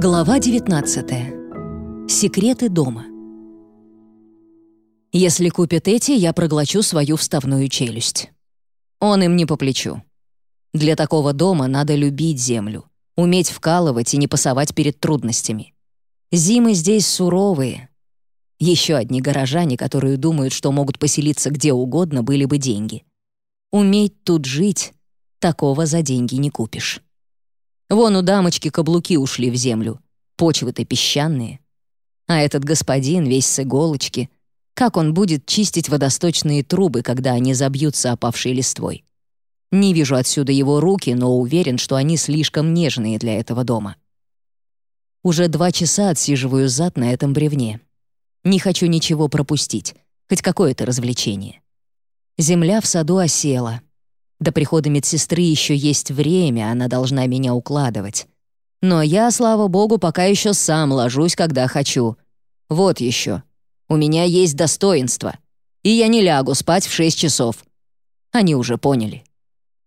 Глава 19. Секреты дома. Если купят эти, я проглочу свою вставную челюсть. Он им не по плечу. Для такого дома надо любить землю, уметь вкалывать и не пасовать перед трудностями. Зимы здесь суровые. Еще одни горожане, которые думают, что могут поселиться где угодно, были бы деньги. Уметь тут жить — такого за деньги не купишь. Вон у дамочки каблуки ушли в землю. Почвы-то песчаные. А этот господин весь с иголочки. Как он будет чистить водосточные трубы, когда они забьются опавшей листвой? Не вижу отсюда его руки, но уверен, что они слишком нежные для этого дома. Уже два часа отсиживаю зад на этом бревне. Не хочу ничего пропустить, хоть какое-то развлечение. Земля в саду осела — до прихода медсестры еще есть время, она должна меня укладывать. Но я, слава богу, пока еще сам ложусь, когда хочу. Вот еще. У меня есть достоинство. И я не лягу спать в шесть часов. Они уже поняли.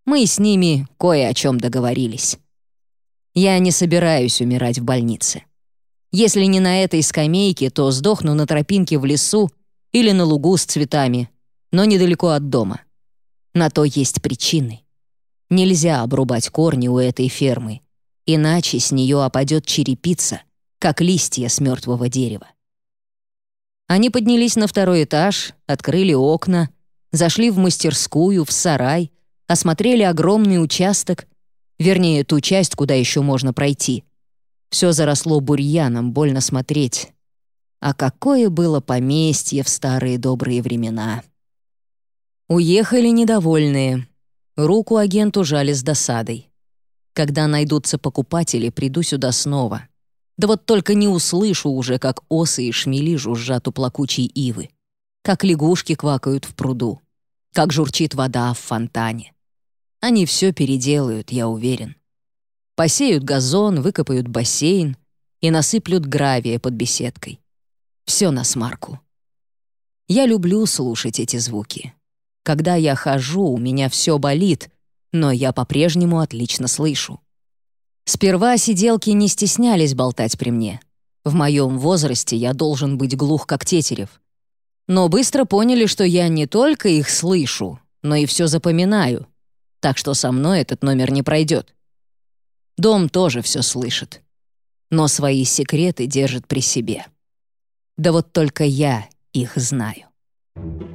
Мы с ними кое о чем договорились. Я не собираюсь умирать в больнице. Если не на этой скамейке, то сдохну на тропинке в лесу или на лугу с цветами, но недалеко от дома. На то есть причины. Нельзя обрубать корни у этой фермы, иначе с нее опадет черепица, как листья с мертвого дерева. Они поднялись на второй этаж, открыли окна, зашли в мастерскую, в сарай, осмотрели огромный участок, вернее, ту часть, куда еще можно пройти. Все заросло бурьяном, больно смотреть. А какое было поместье в старые добрые времена! Уехали недовольные. Руку агенту жали с досадой. Когда найдутся покупатели, приду сюда снова. Да вот только не услышу уже, как осы и шмели жужжат у плакучей ивы. Как лягушки квакают в пруду. Как журчит вода в фонтане. Они все переделают, я уверен. Посеют газон, выкопают бассейн и насыплют гравия под беседкой. Все на смарку. Я люблю слушать эти звуки. Когда я хожу, у меня все болит, но я по-прежнему отлично слышу. Сперва сиделки не стеснялись болтать при мне. В моем возрасте я должен быть глух, как тетерев. Но быстро поняли, что я не только их слышу, но и все запоминаю, так что со мной этот номер не пройдет. Дом тоже все слышит, но свои секреты держит при себе. Да вот только я их знаю. Thank you.